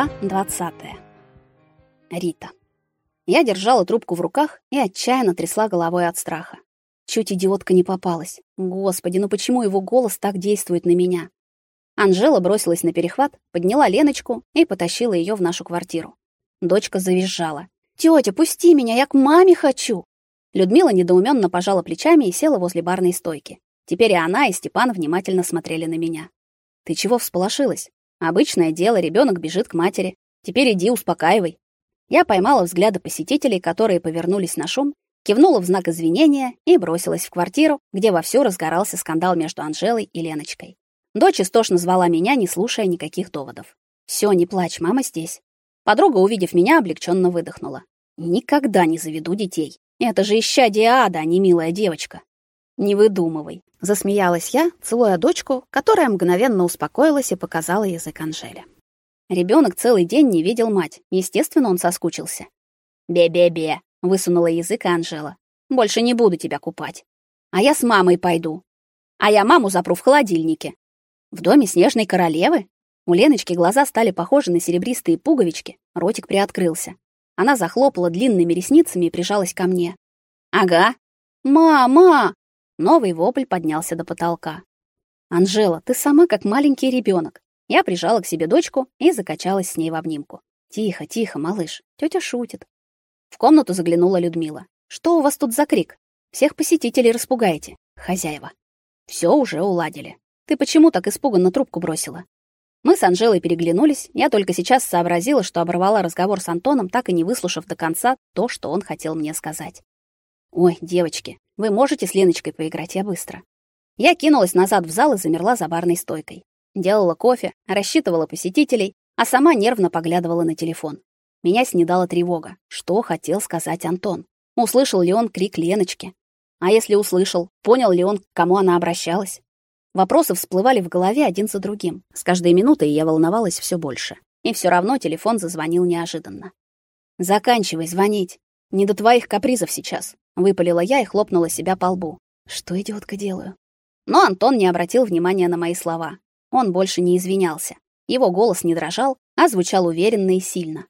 Глава 20. Рита. Я держала трубку в руках и отчаянно трясла головой от страха. Чуть идиотка не попалась. Господи, ну почему его голос так действует на меня? Анжела бросилась на перехват, подняла Леночку и потащила ее в нашу квартиру. Дочка завизжала. «Тётя, пусти меня, я к маме хочу!» Людмила недоуменно пожала плечами и села возле барной стойки. Теперь и она, и Степан внимательно смотрели на меня. «Ты чего всполошилась?» Обычное дело, ребенок бежит к матери. Теперь иди, успокаивай. Я поймала взгляды посетителей, которые повернулись на шум, кивнула в знак извинения и бросилась в квартиру, где вовсю разгорался скандал между Анжелой и Леночкой. Дочь истошно звала меня, не слушая никаких доводов. Все, не плачь, мама здесь. Подруга, увидев меня, облегченно выдохнула. Никогда не заведу детей. Это же исчадие ада, а не милая девочка. Не выдумывай, засмеялась я, целуя дочку, которая мгновенно успокоилась и показала язык Анжеле. Ребенок целый день не видел мать. Естественно, он соскучился. Бе-бе-бе, высунула язык Анжела. Больше не буду тебя купать. А я с мамой пойду. А я маму запру в холодильнике. В доме снежной королевы у Леночки глаза стали похожи на серебристые пуговички, ротик приоткрылся. Она захлопала длинными ресницами и прижалась ко мне. Ага. Мама, Новый вопль поднялся до потолка. Анжела, ты сама как маленький ребенок. Я прижала к себе дочку и закачалась с ней в обнимку. Тихо, тихо, малыш. Тетя шутит. В комнату заглянула Людмила. Что у вас тут за крик? Всех посетителей распугаете, хозяева. Все уже уладили. Ты почему так испуганно трубку бросила? Мы с Анжелой переглянулись. Я только сейчас сообразила, что оборвала разговор с Антоном, так и не выслушав до конца то, что он хотел мне сказать. Ой, девочки, вы можете с Леночкой поиграть, я быстро. Я кинулась назад в зал и замерла за барной стойкой. Делала кофе, рассчитывала посетителей, а сама нервно поглядывала на телефон. Меня снедала тревога. Что хотел сказать Антон? Услышал ли он крик Леночки? А если услышал, понял ли он, к кому она обращалась? Вопросы всплывали в голове один за другим. С каждой минутой я волновалась все больше. И все равно телефон зазвонил неожиданно. Заканчивай звонить. Не до твоих капризов сейчас выпалила я и хлопнула себя по лбу. Что идиотка делаю? Но Антон не обратил внимания на мои слова. Он больше не извинялся. Его голос не дрожал, а звучал уверенно и сильно.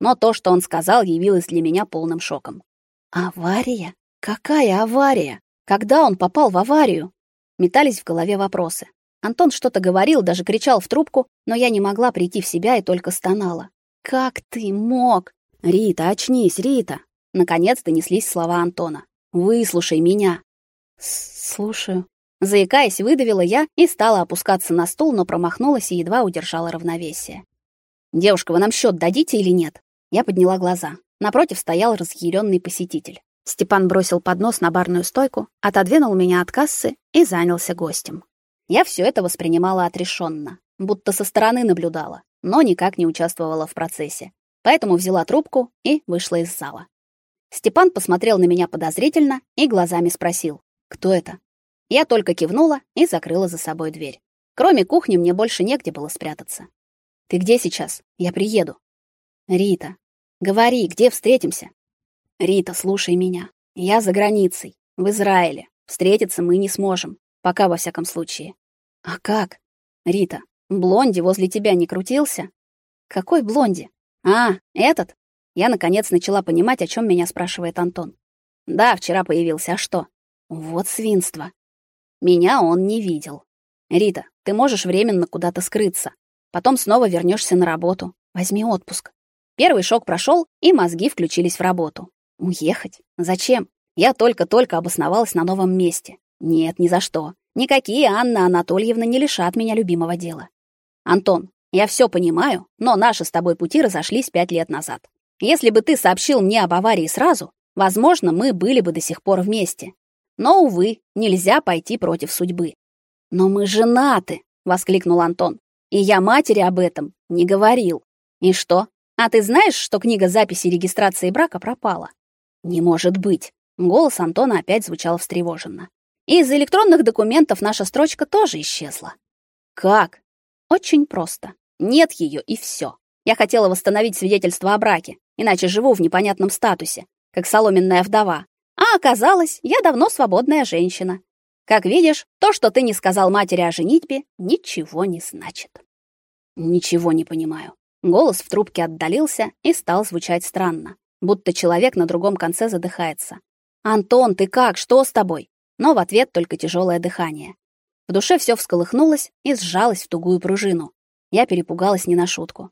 Но то, что он сказал, явилось для меня полным шоком. Авария? Какая авария? Когда он попал в аварию? Метались в голове вопросы. Антон что-то говорил, даже кричал в трубку, но я не могла прийти в себя и только стонала. Как ты мог? Рита, очнись, Рита. Наконец донеслись слова Антона. «Выслушай меня». «Слушаю». Заикаясь, выдавила я и стала опускаться на стул, но промахнулась и едва удержала равновесие. «Девушка, вы нам счет дадите или нет?» Я подняла глаза. Напротив стоял разъяренный посетитель. Степан бросил поднос на барную стойку, отодвинул меня от кассы и занялся гостем. Я все это воспринимала отрешенно, будто со стороны наблюдала, но никак не участвовала в процессе. Поэтому взяла трубку и вышла из зала. Степан посмотрел на меня подозрительно и глазами спросил: "Кто это?" Я только кивнула и закрыла за собой дверь. Кроме кухни мне больше негде было спрятаться. "Ты где сейчас? Я приеду". "Рита, говори, где встретимся?" "Рита, слушай меня. Я за границей, в Израиле. Встретиться мы не сможем, пока во всяком случае". "А как?" "Рита, блонди возле тебя не крутился?" "Какой блонди?" "А, этот? Я наконец начала понимать, о чем меня спрашивает Антон. Да, вчера появился, а что? Вот свинство. Меня он не видел. Рита, ты можешь временно куда-то скрыться. Потом снова вернешься на работу. Возьми отпуск. Первый шок прошел, и мозги включились в работу. Уехать? Зачем? Я только-только обосновалась на новом месте. Нет, ни за что. Никакие Анна Анатольевна не лишат меня любимого дела. Антон, я все понимаю, но наши с тобой пути разошлись пять лет назад. Если бы ты сообщил мне об аварии сразу, возможно, мы были бы до сих пор вместе. Но увы, нельзя пойти против судьбы. Но мы женаты, воскликнул Антон. И я матери об этом не говорил. И что? А ты знаешь, что книга записи регистрации брака пропала? Не может быть. Голос Антона опять звучал встревоженно. из электронных документов наша строчка тоже исчезла. Как? Очень просто. Нет ее и все. Я хотела восстановить свидетельство о браке, иначе живу в непонятном статусе, как соломенная вдова. А оказалось, я давно свободная женщина. Как видишь, то, что ты не сказал матери о женитьбе, ничего не значит. Ничего не понимаю. Голос в трубке отдалился и стал звучать странно, будто человек на другом конце задыхается. Антон, ты как? Что с тобой? Но в ответ только тяжелое дыхание. В душе все всколыхнулось и сжалось в тугую пружину. Я перепугалась не на шутку.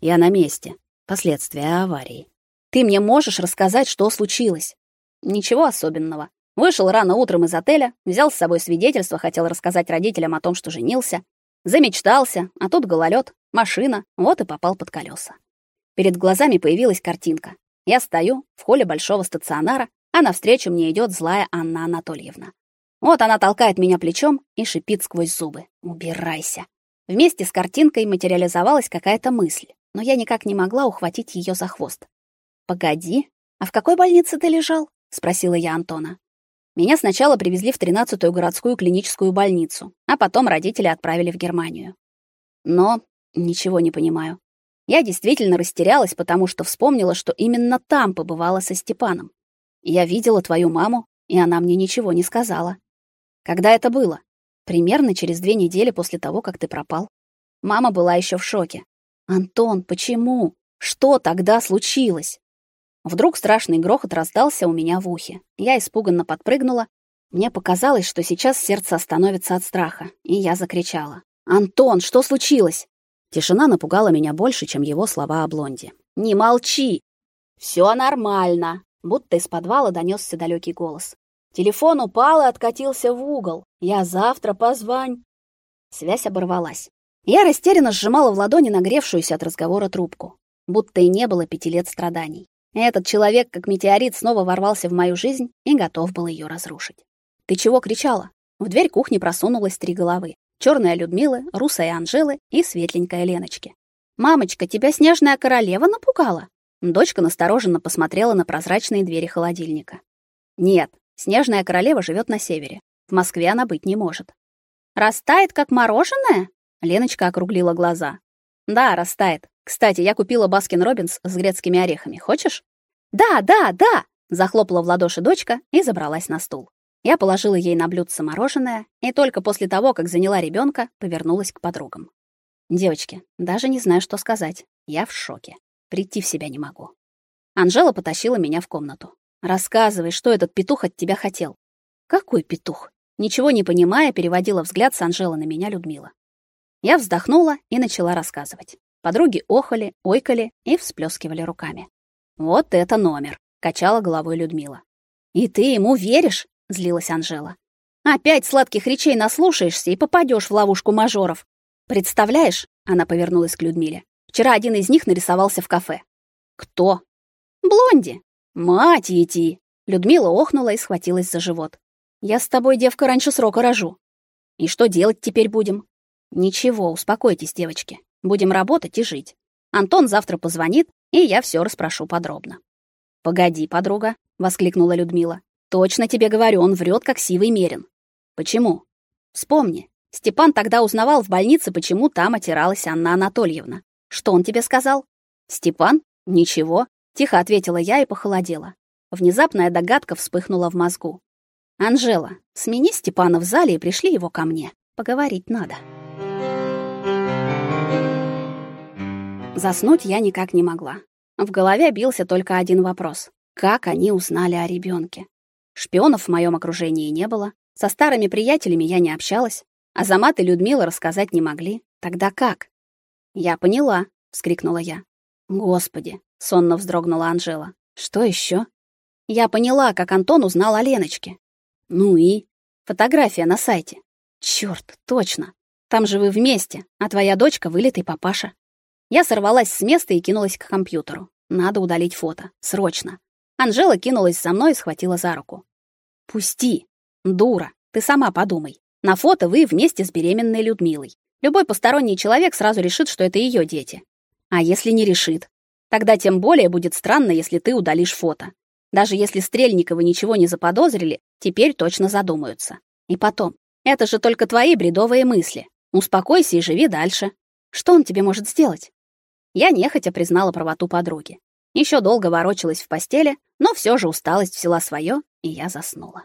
Я на месте. Последствия аварии. Ты мне можешь рассказать, что случилось? Ничего особенного. Вышел рано утром из отеля, взял с собой свидетельство, хотел рассказать родителям о том, что женился. Замечтался, а тут гололед, машина, вот и попал под колеса. Перед глазами появилась картинка. Я стою в холле большого стационара, а навстречу мне идет злая Анна Анатольевна. Вот она толкает меня плечом и шипит сквозь зубы: "Убирайся". Вместе с картинкой материализовалась какая-то мысль, но я никак не могла ухватить ее за хвост. "Погоди, а в какой больнице ты лежал?" спросила я Антона. Меня сначала привезли в 13-ю городскую клиническую больницу, а потом родители отправили в Германию. Но ничего не понимаю. Я действительно растерялась, потому что вспомнила, что именно там побывала со Степаном. Я видела твою маму, и она мне ничего не сказала. Когда это было? Примерно через две недели после того, как ты пропал. Мама была еще в шоке. Антон, почему? Что тогда случилось? Вдруг страшный грохот раздался у меня в ухе. Я испуганно подпрыгнула. Мне показалось, что сейчас сердце остановится от страха, и я закричала: "Антон, что случилось?" Тишина напугала меня больше, чем его слова о блонде. "Не молчи. Все нормально", будто из подвала донесся далекий голос. Телефон упал и откатился в угол. Я завтра позвоню. Связь оборвалась. Я растерянно сжимала в ладони нагревшуюся от разговора трубку, будто и не было пяти лет страданий. Этот человек, как метеорит, снова ворвался в мою жизнь и готов был ее разрушить. Ты чего кричала? В дверь кухни просунулось три головы: черная Людмила, русая Анжелы и светленькая Леночки. Мамочка, тебя снежная королева напугала? Дочка настороженно посмотрела на прозрачные двери холодильника. Нет, снежная королева живет на севере. В Москве она быть не может. Растает как мороженое? Леночка округлила глаза. Да, растает. Кстати, я купила Баскин Робинс с грецкими орехами. Хочешь? Да, да, да, захлопала в ладоши дочка и забралась на стул. Я положила ей на блюдце мороженое и только после того, как заняла ребенка, повернулась к подругам. Девочки, даже не знаю, что сказать. Я в шоке. Прийти в себя не могу. Анжела потащила меня в комнату. Рассказывай, что этот петух от тебя хотел. Какой петух? Ничего не понимая, переводила взгляд с Анжелы на меня Людмила. Я вздохнула и начала рассказывать. Подруги охали, ойкали и всплескивали руками. Вот это номер, качала головой Людмила. И ты ему веришь? злилась Анжела. Опять сладких речей наслушаешься и попадешь в ловушку мажоров. Представляешь? Она повернулась к Людмиле. Вчера один из них нарисовался в кафе. Кто? Блонди. Мать идти. Людмила охнула и схватилась за живот. Я с тобой, девка, раньше срока рожу. И что делать теперь будем? Ничего, успокойтесь, девочки. Будем работать и жить. Антон завтра позвонит, и я все расспрошу подробно. Погоди, подруга, воскликнула Людмила. Точно тебе говорю, он врет как сивый мерин. Почему? Вспомни. Степан тогда узнавал в больнице, почему там отиралась Анна Анатольевна. Что он тебе сказал? Степан? Ничего, тихо ответила я и похолодела. Внезапная догадка вспыхнула в мозгу. Анжела, смени Степана в зале и пришли его ко мне. Поговорить надо. Заснуть я никак не могла. В голове бился только один вопрос: как они узнали о ребенке? Шпионов в моем окружении не было, со старыми приятелями я не общалась, а Замат и Людмила рассказать не могли. Тогда как? Я поняла, вскрикнула я. Господи, сонно вздрогнула Анжела. Что еще? Я поняла, как Антон узнал о Леночке. Ну и фотография на сайте. Черт, точно. Там же вы вместе, а твоя дочка вылитый папаша. Я сорвалась с места и кинулась к компьютеру. Надо удалить фото. Срочно. Анжела кинулась за мной и схватила за руку. «Пусти! Дура! Ты сама подумай. На фото вы вместе с беременной Людмилой. Любой посторонний человек сразу решит, что это ее дети. А если не решит? Тогда тем более будет странно, если ты удалишь фото. Даже если Стрельниковы ничего не заподозрили, теперь точно задумаются. И потом, это же только твои бредовые мысли. Успокойся и живи дальше. Что он тебе может сделать? Я нехотя признала правоту подруги. Еще долго ворочалась в постели, но все же усталость взяла свое, и я заснула.